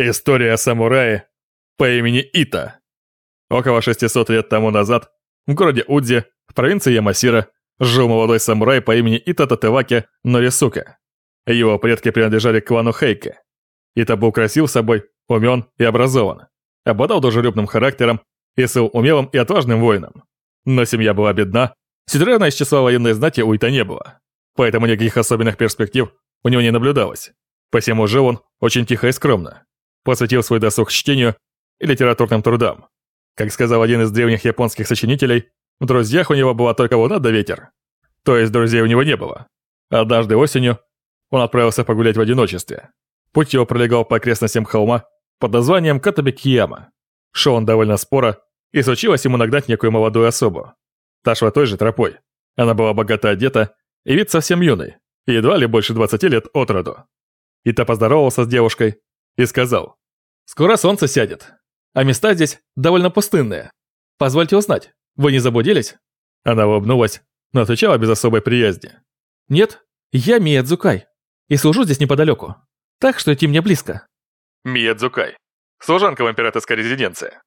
История самурая по имени Ита. Около 600 лет тому назад в городе Удзи, в провинции Ямасира, жил молодой самурай по имени Ита Татеваки Норисука. Его предки принадлежали к клану Хейке. Ита был красив собой, умен и образован. Обладал дружелюбным характером и был умелым и отважным воином. Но семья была бедна, сестрена из числа военной знати у Ита не было. Поэтому никаких особенных перспектив у него не наблюдалось. Посему жил он очень тихо и скромно. Посвятил свой досуг чтению и литературным трудам. Как сказал один из древних японских сочинителей, в друзьях у него была только луна да ветер. То есть друзей у него не было. Однажды осенью он отправился погулять в одиночестве. Путь его пролегал по окрестностям холма под названием Катабекияма. Шел он довольно споро, и случилось ему нагнать некую молодую особу. Та шла той же тропой. Она была богато одета и вид совсем юный, едва ли больше 20 лет от роду. И та поздоровался с девушкой и сказал, «Скоро солнце сядет, а места здесь довольно пустынные. Позвольте узнать, вы не заблудились?» Она улыбнулась, но отвечала без особой приязни. «Нет, я Миядзукай, и служу здесь неподалеку, так что идти мне близко». Миядзукай. Служанка в императорской резиденции.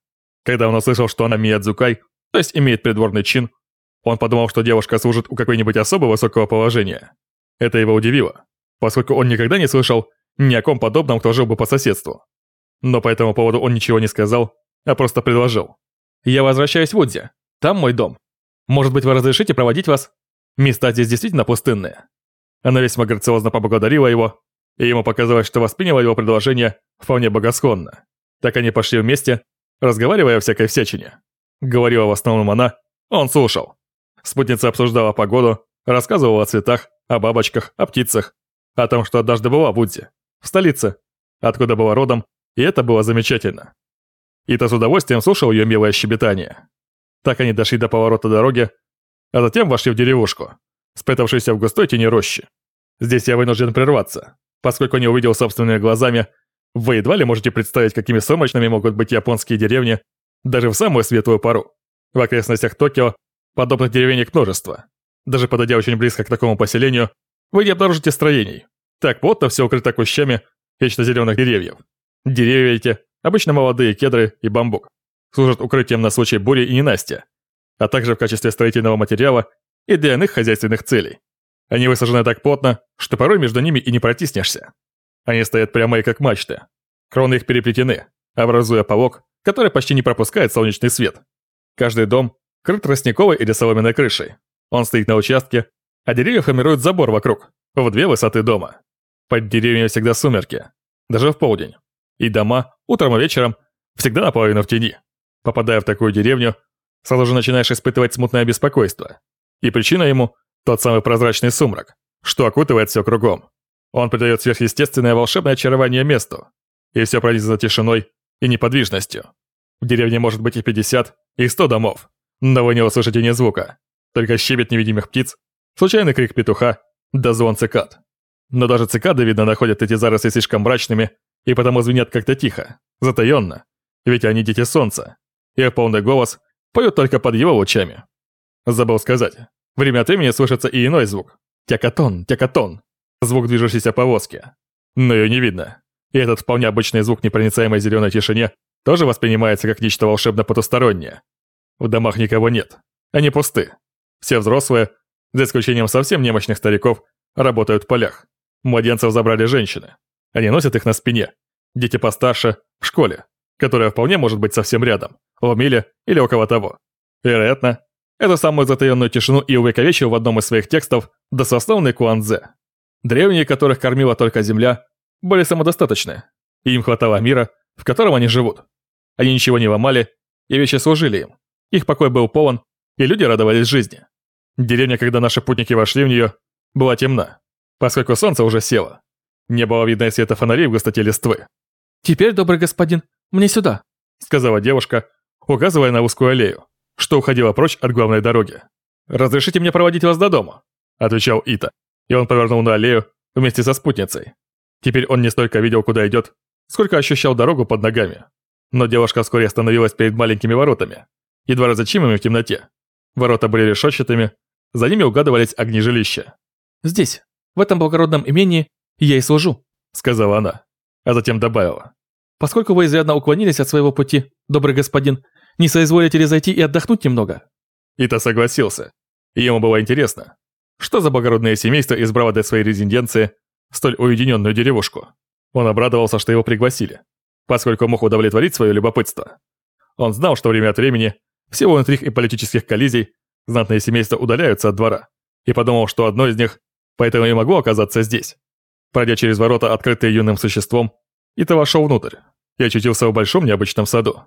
Когда он услышал, что она Миядзукай, то есть имеет придворный чин, он подумал, что девушка служит у какой-нибудь особо высокого положения. Это его удивило, поскольку он никогда не слышал ни о ком подобном, кто жил бы по соседству. Но по этому поводу он ничего не сказал, а просто предложил. «Я возвращаюсь в Удзи. Там мой дом. Может быть, вы разрешите проводить вас? Места здесь действительно пустынные». Она весьма грациозно поблагодарила его, и ему показалось, что восприняла его предложение вполне богосклонно. Так они пошли вместе, разговаривая о всякой всячине. Говорила в основном она, он слушал. Спутница обсуждала погоду, рассказывала о цветах, о бабочках, о птицах, о том, что однажды была в Удзе, в столице, откуда была родом, и это было замечательно. Ита с удовольствием слушал ее милое щебетание. Так они дошли до поворота дороги, а затем вошли в деревушку, спрятавшуюся в густой тени рощи. Здесь я вынужден прерваться, поскольку не увидел собственными глазами. Вы едва ли можете представить, какими сумрачными могут быть японские деревни даже в самую светлую пору. В окрестностях Токио подобных деревенек множество. Даже подойдя очень близко к такому поселению, вы не обнаружите строений. Так плотно все укрыто кущами вечно зеленых деревьев. Деревья эти, обычно молодые кедры и бамбук, служат укрытием на случай бури и ненастья, а также в качестве строительного материала и для иных хозяйственных целей. Они высажены так плотно, что порой между ними и не протиснешься. Они стоят прямо и как мачты. Кроны их переплетены, образуя полог, который почти не пропускает солнечный свет. Каждый дом крыт тростниковой или соломенной крышей. Он стоит на участке, а деревья формируют забор вокруг, в две высоты дома. Под деревьями всегда сумерки, даже в полдень. И дома, утром и вечером, всегда наполовину в тени. Попадая в такую деревню, сразу же начинаешь испытывать смутное беспокойство. И причина ему – тот самый прозрачный сумрак, что окутывает все кругом. Он придает сверхъестественное волшебное очарование месту, и все пронизано тишиной и неподвижностью. В деревне может быть и 50, и 100 домов, но вы не услышите ни звука, только щебет невидимых птиц, случайный крик петуха, да звон цикад. Но даже цикады, видно, находят эти заросли слишком мрачными и потому звенят как-то тихо, затаённо, ведь они дети солнца, их полный голос поют только под его лучами. Забыл сказать, время от времени слышится и иной звук. Тякатон, тякатон, звук движущейся повозки. Но ее не видно. И этот вполне обычный звук непроницаемой зеленой тишине тоже воспринимается как нечто волшебно потустороннее. В домах никого нет. Они пусты. Все взрослые, за исключением совсем немощных стариков, работают в полях. Младенцев забрали женщины. Они носят их на спине. Дети постарше – в школе, которая вполне может быть совсем рядом, в миле или около того. Вероятно, эту самую затаенную тишину и увековечил в одном из своих текстов дословный Куанзе. Древние, которых кормила только земля, были самодостаточны, и им хватало мира, в котором они живут. Они ничего не ломали, и вещи служили им. Их покой был полон, и люди радовались жизни. Деревня, когда наши путники вошли в нее, была темна, поскольку солнце уже село. Не было видно и света фонарей в густоте листвы. «Теперь, добрый господин, мне сюда», — сказала девушка, указывая на узкую аллею, что уходила прочь от главной дороги. «Разрешите мне проводить вас до дома», — отвечал Ита, и он повернул на аллею вместе со спутницей. Теперь он не столько видел, куда идет, сколько ощущал дорогу под ногами. Но девушка вскоре остановилась перед маленькими воротами, едва различимыми в темноте. Ворота были решетчатыми, за ними угадывались огни жилища. «Здесь, в этом благородном имении, я и служу», — сказала она, а затем добавила. Поскольку вы изрядно уклонились от своего пути, добрый господин, не соизволите ли зайти и отдохнуть немного?» Ита согласился. Ему было интересно, что за благородное семейство избрало для своей резиденции столь уединенную деревушку. Он обрадовался, что его пригласили, поскольку мог удовлетворить свое любопытство. Он знал, что время от времени, всего интриг и политических коллизий, знатные семейства удаляются от двора, и подумал, что одно из них поэтому и могло оказаться здесь. Пройдя через ворота, открытые юным существом, Ита вошел внутрь и очутился в большом необычном саду.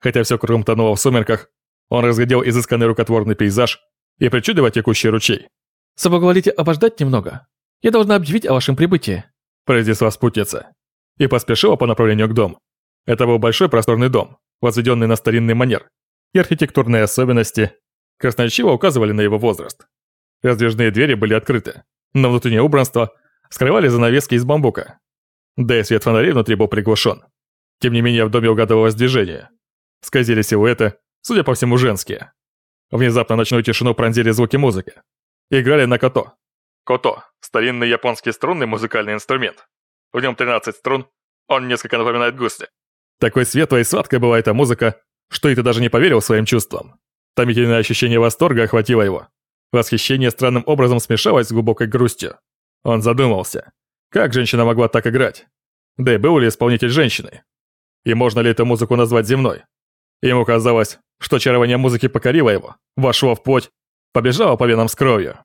Хотя все кругом тонуло в сумерках, он разглядел изысканный рукотворный пейзаж и причудливо текущий ручей. «Соблаговолите обождать немного. Я должна объявить о вашем прибытии», произнесла спутница. И поспешила по направлению к дому. Это был большой просторный дом, возведенный на старинный манер, и архитектурные особенности красноречиво указывали на его возраст. Раздвижные двери были открыты, но внутреннее убранство скрывали занавески из бамбука. Да и свет фонарей внутри был приглушен. Тем не менее, в доме угадывалось движение. Скользили силуэты, судя по всему, женские. Внезапно ночную тишину пронзили звуки музыки. Играли на кото. Кото – старинный японский струнный музыкальный инструмент. В нем 13 струн, он несколько напоминает гусли. Такой светлой и сладкой была эта музыка, что и ты даже не поверил своим чувствам. Томительное ощущение восторга охватило его. Восхищение странным образом смешалось с глубокой грустью. Он задумался, как женщина могла так играть? Да и был ли исполнитель женщиной? И можно ли эту музыку назвать земной? Ему казалось, что чарование музыки покорило его, вошло в плоть, побежало по венам с кровью.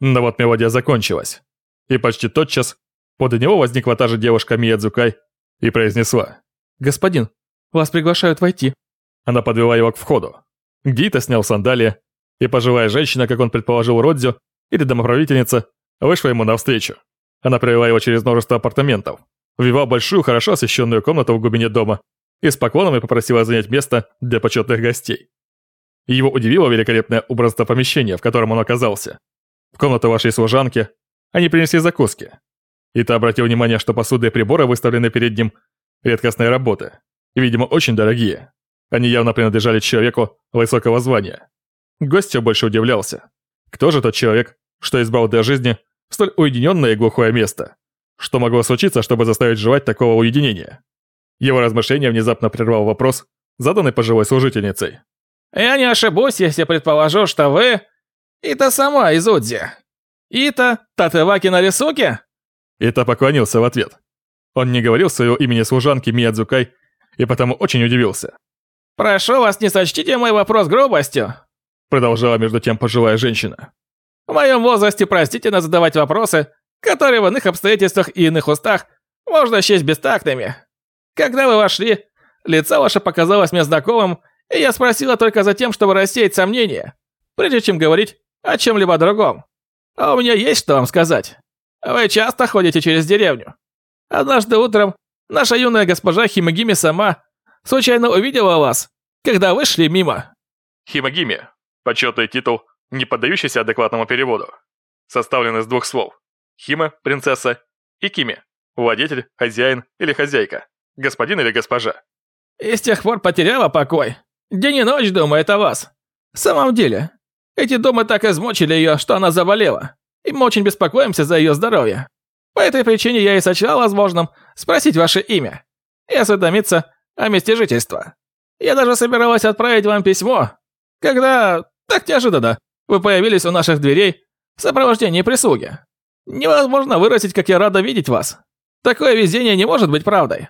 Но вот мелодия закончилась. И почти тотчас подле него возникла та же девушка Миядзукай и произнесла. «Господин, вас приглашают войти». Она подвела его к входу. Гита снял сандалии, и пожилая женщина, как он предположил Родзю, или домоправительница, вышла ему навстречу. Она провела его через множество апартаментов, ввела большую, хорошо освещенную комнату в глубине дома и с поклонами попросила занять место для почетных гостей. Его удивило великолепное убранство помещения, в котором он оказался. В комнату вошли служанки, они принесли закуски. И та обратил внимание, что посуда и приборы выставлены перед ним редкостной работы, и, видимо, очень дорогие. Они явно принадлежали человеку высокого звания. Гость все больше удивлялся. Кто же тот человек, что избрал для жизни столь уединенное и глухое место? Что могло случиться, чтобы заставить желать такого уединения? Его размышления внезапно прервал вопрос, заданный пожилой служительницей. «Я не ошибусь, если предположу, что вы... Ита сама из Удзи. Ита Татеваки Нарисуки?» Ита поклонился в ответ. Он не говорил своего имени служанки Миядзукай и потому очень удивился. «Прошу вас, не сочтите мой вопрос грубостью», продолжала между тем пожилая женщина. «В моем возрасте простительно задавать вопросы, которые в иных обстоятельствах и иных устах можно счесть бестактными. Когда вы вошли, лицо ваше показалось мне знакомым, и я спросила только за тем, чтобы рассеять сомнения, прежде чем говорить о чем-либо другом. А у меня есть что вам сказать. Вы часто ходите через деревню. Однажды утром наша юная госпожа Химагими сама случайно увидела вас, когда вы шли мимо. Химагими – почетный титул, не поддающийся адекватному переводу. Составлен из двух слов. Хима – принцесса, и Кими – владетель, хозяин или хозяйка господин или госпожа?» «И с тех пор потеряла покой. День и ночь думает о вас. В самом деле, эти думы так измучили ее, что она заболела. И мы очень беспокоимся за ее здоровье. По этой причине я и сочла возможным спросить ваше имя и осведомиться о месте жительства. Я даже собиралась отправить вам письмо, когда, так неожиданно, вы появились у наших дверей в сопровождении прислуги. Невозможно выразить, как я рада видеть вас. Такое везение не может быть правдой.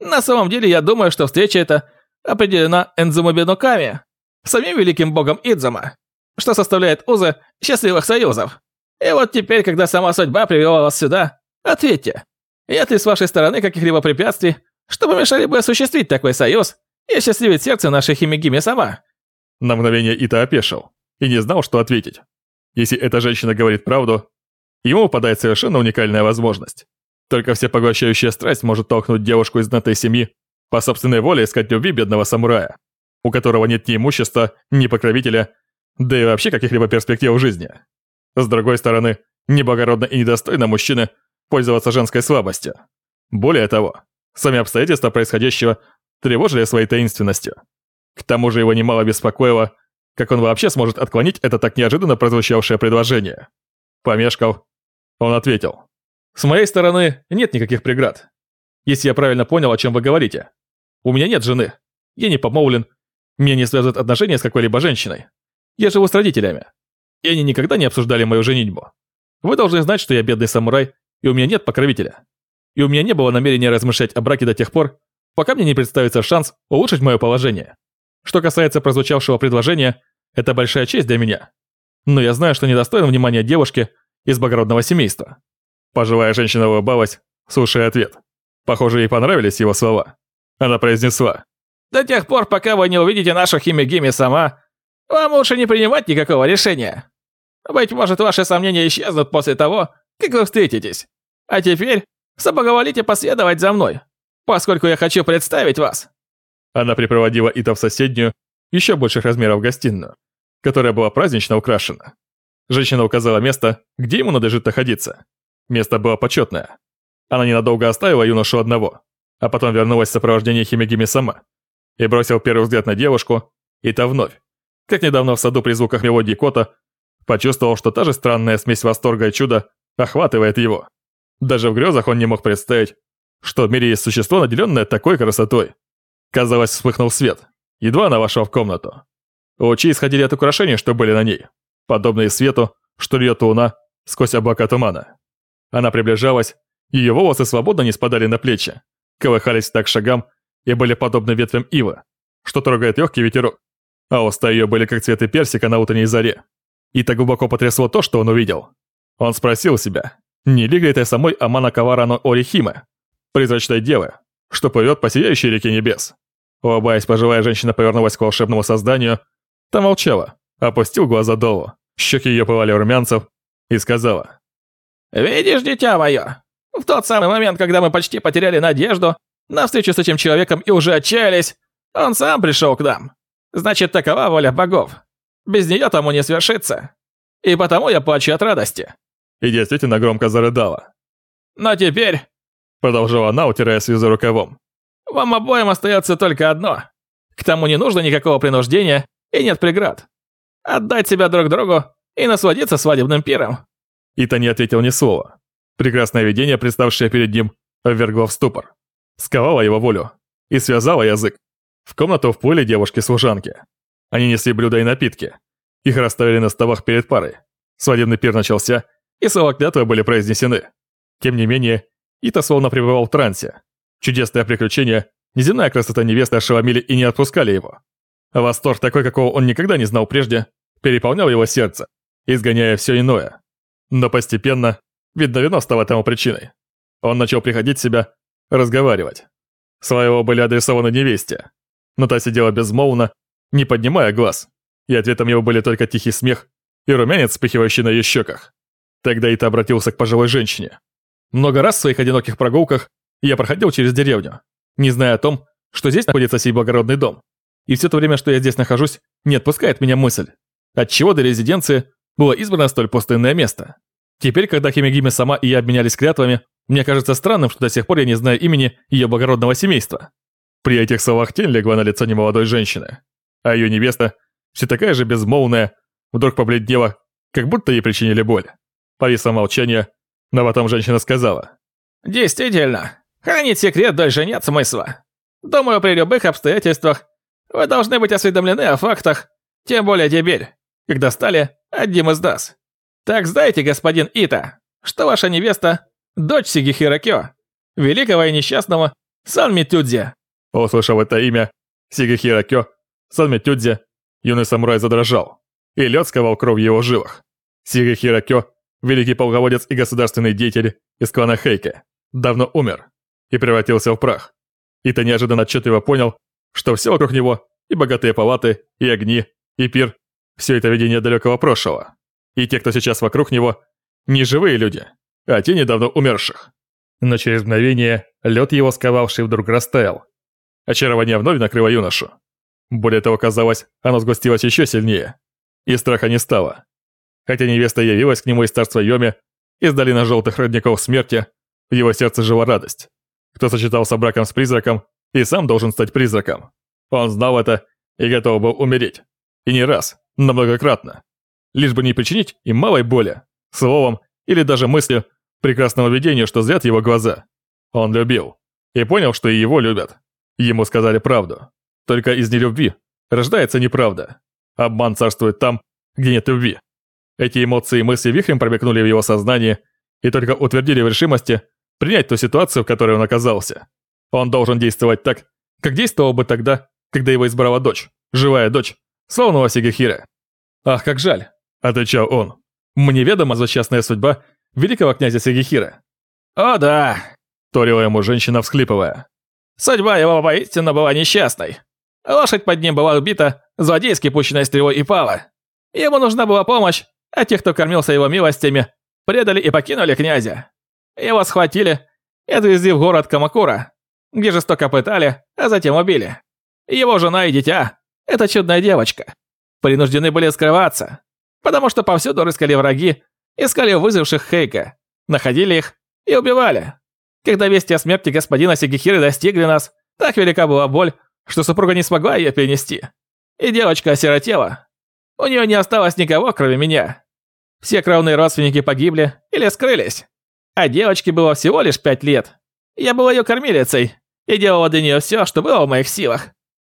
На самом деле, я думаю, что встреча эта определена Энзумобинуками, самим великим богом Идзума, что составляет узы счастливых союзов. И вот теперь, когда сама судьба привела вас сюда, ответьте, нет ли с вашей стороны каких-либо препятствий, что помешали бы осуществить такой союз и счастливить сердце нашей Химигими сама?» На мгновение Ита опешил и не знал, что ответить. Если эта женщина говорит правду, ему выпадает совершенно уникальная возможность. Только всепоглощающая страсть может толкнуть девушку из знатой семьи по собственной воле искать любви бедного самурая, у которого нет ни имущества, ни покровителя, да и вообще каких-либо перспектив в жизни. С другой стороны, неблагородно и недостойно мужчины пользоваться женской слабостью. Более того, сами обстоятельства происходящего тревожили своей таинственностью. К тому же его немало беспокоило, как он вообще сможет отклонить это так неожиданно прозвучавшее предложение. Помешкал, он ответил. С моей стороны нет никаких преград. если я правильно понял, о чем вы говорите. У меня нет жены. Я не помолвлен. Меня не связывают отношения с какой-либо женщиной. Я живу с родителями. И они никогда не обсуждали мою женитьбу. Вы должны знать, что я бедный самурай, и у меня нет покровителя. И у меня не было намерения размышлять о браке до тех пор, пока мне не представится шанс улучшить мое положение. Что касается прозвучавшего предложения, это большая честь для меня. Но я знаю, что недостоин внимания девушки из благородного семейства. Пожилая женщина улыбалась, слушая ответ. Похоже, ей понравились его слова. Она произнесла. «До тех пор, пока вы не увидите нашу Химигими сама, вам лучше не принимать никакого решения. Быть может, ваши сомнения исчезнут после того, как вы встретитесь. А теперь соблаговолите последовать за мной, поскольку я хочу представить вас». Она припроводила Ита в соседнюю, еще больших размеров гостиную, которая была празднично украшена. Женщина указала место, где ему надлежит находиться. Место было почетное. Она ненадолго оставила юношу одного, а потом вернулась в сопровождении Химигими сама и бросил первый взгляд на девушку, и та вновь, как недавно в саду при звуках мелодии кота, почувствовал, что та же странная смесь восторга и чуда охватывает его. Даже в грезах он не мог представить, что в мире есть существо, наделенное такой красотой. Казалось, вспыхнул свет, едва она вошла в комнату. Лучи исходили от украшений, что были на ней, подобные свету, что льет луна сквозь облака тумана. Она приближалась, ее волосы свободно не спадали на плечи, колыхались так шагам и были подобны ветвям ива, что трогает легкий ветерок, а уста ее были как цветы персика на утренней заре. И так глубоко потрясло то, что он увидел. Он спросил себя, не ли это самой Амана Каварано Орихиме, призрачной девы, что плывет по сияющей реке небес. Улыбаясь, пожилая женщина повернулась к волшебному созданию, та молчала, опустил глаза долу, щеки ее пылали румянцев, и сказала. «Видишь, дитя мое, в тот самый момент, когда мы почти потеряли надежду на встречу с этим человеком и уже отчаялись, он сам пришел к нам. Значит, такова воля богов. Без нее тому не свершится. И потому я плачу от радости». И действительно громко зарыдала. «Но теперь...» Продолжала она, утирая слезы рукавом. «Вам обоим остается только одно. К тому не нужно никакого принуждения и нет преград. Отдать себя друг другу и насладиться свадебным пиром». Ита не ответил ни слова. Прекрасное видение, представшее перед ним, ввергло в ступор. Сковало его волю и связало язык. В комнату вплыли девушки-служанки. Они несли блюда и напитки. Их расставили на столах перед парой. Свадебный пир начался, и слова клятвы были произнесены. Тем не менее, Ита словно пребывал в трансе. Чудесное приключение, неземная красота невесты ошеломили и не отпускали его. Восторг такой, какого он никогда не знал прежде, переполнял его сердце, изгоняя все иное. Но постепенно, видно, вино стало тому причиной. Он начал приходить в себя, разговаривать. Слова его были адресованы невесте, но та сидела безмолвно, не поднимая глаз, и ответом его были только тихий смех и румянец, вспыхивающий на ее щеках. Тогда Ита обратился к пожилой женщине. Много раз в своих одиноких прогулках я проходил через деревню, не зная о том, что здесь находится сей благородный дом. И все то время, что я здесь нахожусь, не отпускает меня мысль, отчего до резиденции было избрано столь пустынное место. Теперь, когда Химигиме сама и я обменялись клятвами, мне кажется странным, что до сих пор я не знаю имени ее благородного семейства. При этих словах тень легла на лицо немолодой женщины, а ее невеста, все такая же безмолвная, вдруг побледнела, как будто ей причинили боль. Повисло молчание, но потом женщина сказала. «Действительно, хранить секрет дольше нет смысла. Думаю, при любых обстоятельствах вы должны быть осведомлены о фактах, тем более теперь, когда стали одним из нас. Так знаете, господин Ита, что ваша невеста – дочь Сигихира Кё, великого и несчастного Санми Тюдзи». Услышав это имя, Сигихира Кё, Санми Тюдзи, юный самурай задрожал, и лед сковал кровь в его жилах. Сигихира Кё, великий полководец и государственный деятель из клана Хейке, давно умер и превратился в прах. Ита неожиданно отчетливо понял, что все вокруг него, и богатые палаты, и огни, и пир, все это видение далекого прошлого. И те, кто сейчас вокруг него, не живые люди, а те недавно умерших. Но через мгновение лед его сковавший вдруг растаял. Очарование вновь накрыло юношу. Более того, казалось, оно сгустилось еще сильнее. И страха не стало. Хотя невеста явилась к нему из царства Йоми, из долины желтых родников смерти, в его сердце жила радость. Кто сочетался браком с призраком, и сам должен стать призраком. Он знал это и готов был умереть. И не раз, но многократно лишь бы не причинить им малой боли, словом или даже мыслью прекрасного видения, что зрят его глаза. Он любил. И понял, что и его любят. Ему сказали правду. Только из нелюбви рождается неправда. Обман царствует там, где нет любви. Эти эмоции и мысли вихрем промелькнули в его сознании и только утвердили в решимости принять ту ситуацию, в которой он оказался. Он должен действовать так, как действовал бы тогда, когда его избрала дочь, живая дочь, славного Сигахира. «Ах, как жаль», — отвечал он. «Мне ведома злосчастная судьба великого князя Сигахира». «О да», — торила ему женщина, всхлипывая. «Судьба его воистину была несчастной. Лошадь под ним была убита, злодейски пущенной стрелой и пала. Ему нужна была помощь, а те, кто кормился его милостями, предали и покинули князя. Его схватили и отвезли в город Камакура, где жестоко пытали, а затем убили. Его жена и дитя, эта чудная девочка, принуждены были скрываться, потому что повсюду рыскали враги, искали выживших Хейка, находили их и убивали. Когда вести о смерти господина Сигихиры достигли нас, так велика была боль, что супруга не смогла ее перенести. И девочка осиротела. У нее не осталось никого, кроме меня. Все кровные родственники погибли или скрылись. А девочке было всего лишь пять лет. Я была ее кормилицей и делала для нее все, что было в моих силах.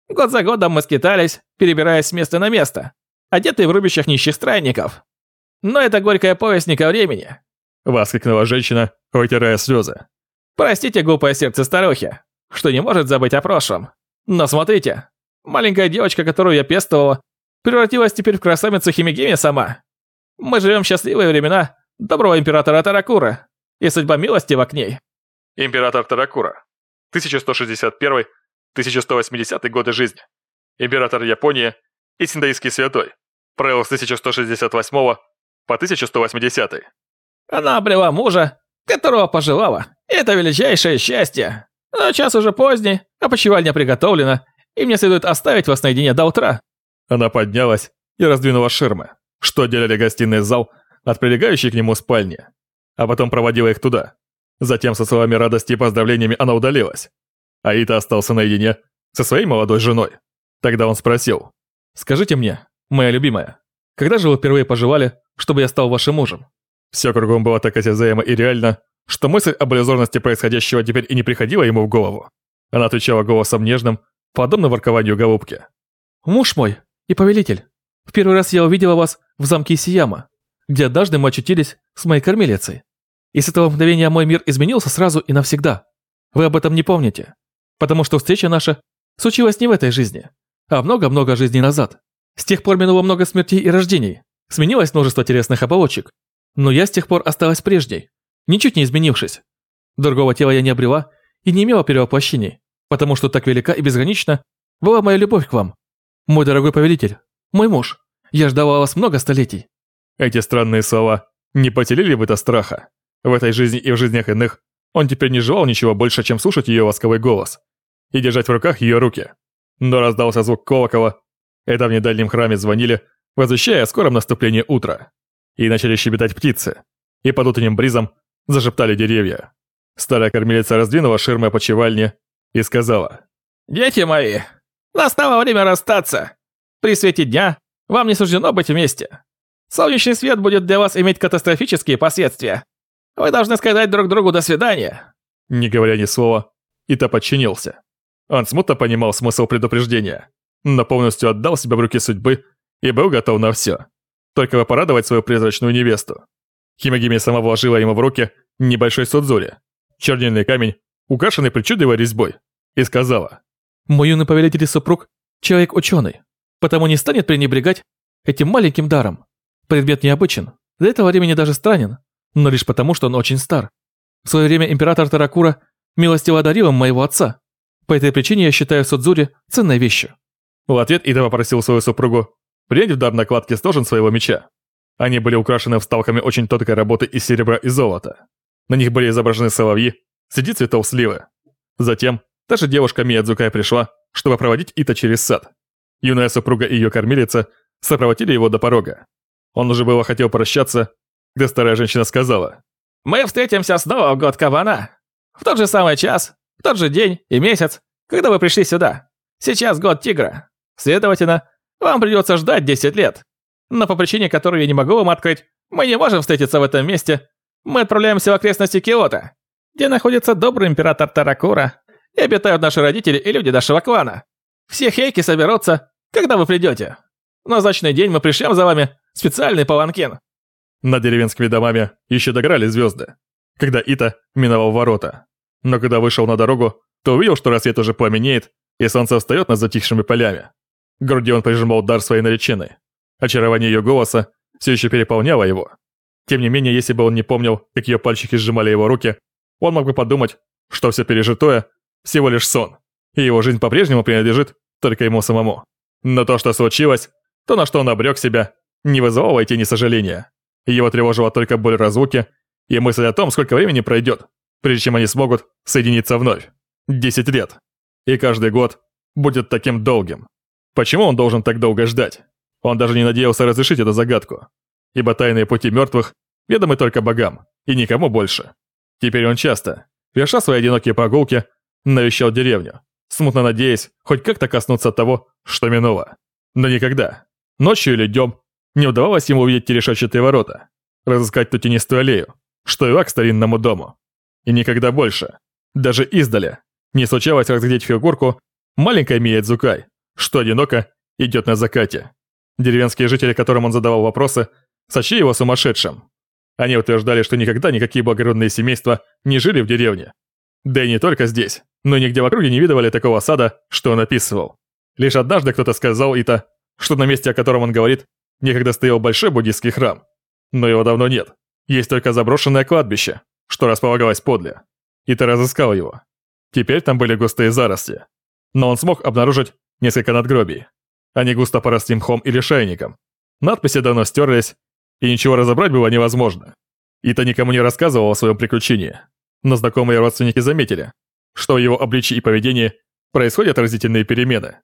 Год за годом мы скитались, перебираясь с места на место, одетые в рубящих нищих странников. Но это горькая повесть не ко времени. Воскликнула женщина, вытирая слезы. Простите глупое сердце старухи, что не может забыть о прошлом. Но смотрите, маленькая девочка, которую я пестовала, превратилась теперь в красавицу Химигеми сама. Мы живем в счастливые времена доброго императора Таракура, и судьба милостива к ней. Император Таракура. 1161-1180 годы жизни. Император Японии и синдаистский святой. Правил с 1168 по 1180. Она обрела мужа, которого пожелала. Это величайшее счастье. Но час уже поздний, а почевальня приготовлена, и мне следует оставить вас наедине до утра. Она поднялась и раздвинула ширмы что отделяли гостиный зал от прилегающей к нему спальни, а потом проводила их туда. Затем со словами радости и поздравлениями она удалилась. Аита остался наедине со своей молодой женой. Тогда он спросил, «Скажите мне, моя любимая, когда же вы впервые пожелали, чтобы я стал вашим мужем?» Все кругом было так осязаемо и реально, что мысль об иллюзорности происходящего теперь и не приходила ему в голову. Она отвечала голосом нежным, подобно воркованию голубки. «Муж мой и повелитель, в первый раз я увидела вас в замке Сияма, где однажды мы очутились с моей кормилицей. И с этого мгновения мой мир изменился сразу и навсегда. Вы об этом не помните, потому что встреча наша случилась не в этой жизни, а много-много жизней назад. С тех пор минуло много смертей и рождений, сменилось множество телесных оболочек. Но я с тех пор осталась прежней, ничуть не изменившись. Другого тела я не обрела и не имела перевоплощений, потому что так велика и безгранична была моя любовь к вам. Мой дорогой повелитель, мой муж, я ждала вас много столетий». Эти странные слова не потеряли бы это страха. В этой жизни и в жизнях иных он теперь не желал ничего больше, чем слушать ее ласковый голос и держать в руках ее руки. Но раздался звук колокола. Это в недальнем храме звонили, возвещая о скором наступлении утра. И начали щебетать птицы. И под утренним бризом зашептали деревья. Старая кормилица раздвинула ширмы опочивальни и сказала. «Дети мои, настало время расстаться. При свете дня вам не суждено быть вместе. Солнечный свет будет для вас иметь катастрофические последствия. Вы должны сказать друг другу «до свидания». Не говоря ни слова, Ита подчинился. Он смутно понимал смысл предупреждения, но полностью отдал себя в руки судьбы и был готов на все. Только бы порадовать свою призрачную невесту. Химагими сама вложила ему в руки небольшой судзури, чернильный камень, украшенный причудливой резьбой, и сказала. «Мой юный повелитель и супруг – человек ученый потому не станет пренебрегать этим маленьким даром. Предмет необычен, для этого времени даже странен, но лишь потому, что он очень стар. В свое время император Таракура милостиво одарил им моего отца. По этой причине я считаю Судзури ценной вещью. В ответ Ида попросил свою супругу принять в дар накладки стожен своего меча. Они были украшены вставками очень тонкой работы из серебра и золота. На них были изображены соловьи среди цветов сливы. Затем та же девушка Миядзукай пришла, чтобы проводить Ита через сад. Юная супруга и ее кормилица сопроводили его до порога. Он уже было хотел прощаться, когда старая женщина сказала. «Мы встретимся снова в год кабана. В тот же самый час, в тот же день и месяц, когда вы пришли сюда. Сейчас год тигра. Следовательно, вам придется ждать 10 лет. Но по причине, которую я не могу вам открыть, мы не можем встретиться в этом месте. Мы отправляемся в окрестности Киота, где находится добрый император Таракура и обитают наши родители и люди нашего клана. Все хейки соберутся, когда вы придете. В назначенный день мы пришлем за вами специальный паланкин». Над деревенскими домами еще дограли звезды, когда Ита миновал ворота. Но когда вышел на дорогу, то увидел, что рассвет уже пламенеет, и солнце встает над затихшими полями. К груди он прижимал дар своей нареченной. Очарование ее голоса все еще переполняло его. Тем не менее, если бы он не помнил, как ее пальчики сжимали его руки, он мог бы подумать, что все пережитое – всего лишь сон, и его жизнь по-прежнему принадлежит только ему самому. Но то, что случилось, то, на что он обрек себя, не вызывало эти ни сожаления. Его тревожила только боль разлуки и мысль о том, сколько времени пройдет, прежде чем они смогут соединиться вновь. Десять лет. И каждый год будет таким долгим. Почему он должен так долго ждать? Он даже не надеялся разрешить эту загадку. Ибо тайные пути мертвых ведомы только богам, и никому больше. Теперь он часто, верша свои одинокие прогулки, навещал деревню, смутно надеясь хоть как-то коснуться того, что минуло. Но никогда, ночью или днем, не удавалось ему увидеть те решетчатые ворота, разыскать ту тенистую аллею, что вела к старинному дому. И никогда больше, даже издали, не случалось разглядеть фигурку маленькой Миядзукай, что одиноко идет на закате. Деревенские жители, которым он задавал вопросы, сочли его сумасшедшим. Они утверждали, что никогда никакие благородные семейства не жили в деревне. Да и не только здесь, но и нигде в округе не видывали такого сада, что он описывал. Лишь однажды кто-то сказал Ита, что на месте, о котором он говорит, некогда стоял большой буддийский храм. Но его давно нет. Есть только заброшенное кладбище, что располагалось подле. Ита разыскал его. Теперь там были густые заросли. Но он смог обнаружить несколько надгробий. Они густо поросли мхом или шайником. Надписи давно стерлись, и ничего разобрать было невозможно. Ита никому не рассказывал о своем приключении, но знакомые родственники заметили, что в его обличии и поведении происходят разительные перемены.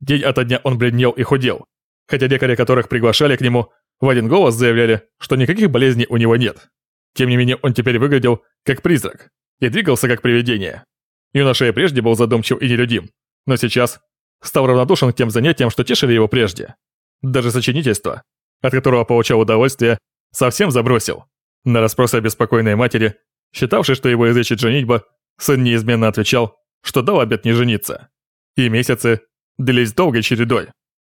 День ото дня он бледнел и худел, хотя лекари, которых приглашали к нему, в один голос заявляли, что никаких болезней у него нет. Тем не менее, он теперь выглядел как призрак и двигался как привидение. Юноша и прежде был задумчив и нелюдим, но сейчас стал равнодушен к тем занятиям, что тешили его прежде. Даже сочинительство, от которого получал удовольствие, совсем забросил. На расспросы беспокойной матери, считавшей, что его излечит женитьба, сын неизменно отвечал, что дал обет не жениться. И месяцы длились долгой чередой.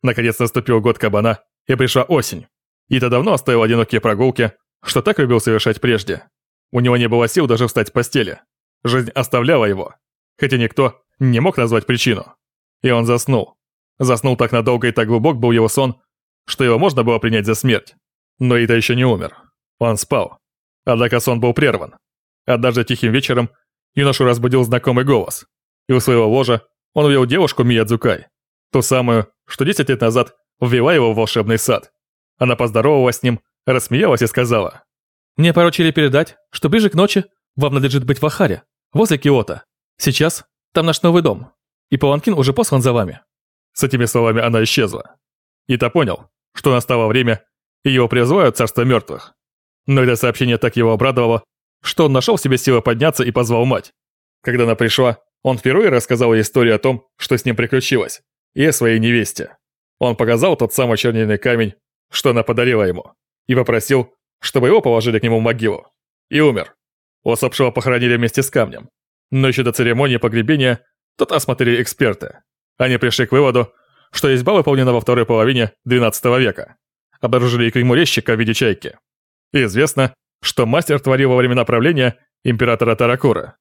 Наконец наступил год кабана, и пришла осень. Ита давно оставил одинокие прогулки, что так любил совершать прежде. У него не было сил даже встать с постели. Жизнь оставляла его, хотя никто не мог назвать причину. И он заснул. Заснул так надолго и так глубок был его сон, что его можно было принять за смерть. Но Ита еще не умер. Он спал. Однако сон был прерван. Однажды тихим вечером юношу разбудил знакомый голос. И у своего ложа он увидел девушку Миядзукай. Ту самую, что 10 лет назад ввела его в волшебный сад. Она поздоровалась с ним, рассмеялась и сказала. «Мне поручили передать, что ближе к ночи вам надлежит быть в Ахаре, возле Киота. Сейчас там наш новый дом, и Паланкин уже послан за вами». С этими словами она исчезла. Ита понял, что настало время, и его призывают царство мертвых. Но это сообщение так его обрадовало, что он нашел в себе силы подняться и позвал мать. Когда она пришла, он впервые рассказал ей историю о том, что с ним приключилось, и о своей невесте. Он показал тот самый чернильный камень, что она подарила ему, и попросил, чтобы его положили к нему в могилу. И умер. Усопшего похоронили вместе с камнем. Но еще до церемонии погребения тот осмотрели эксперты. Они пришли к выводу, что резьба выполнена во второй половине XII века. Обнаружили и клейму резчика в виде чайки. И известно, что мастер творил во времена правления императора Таракура.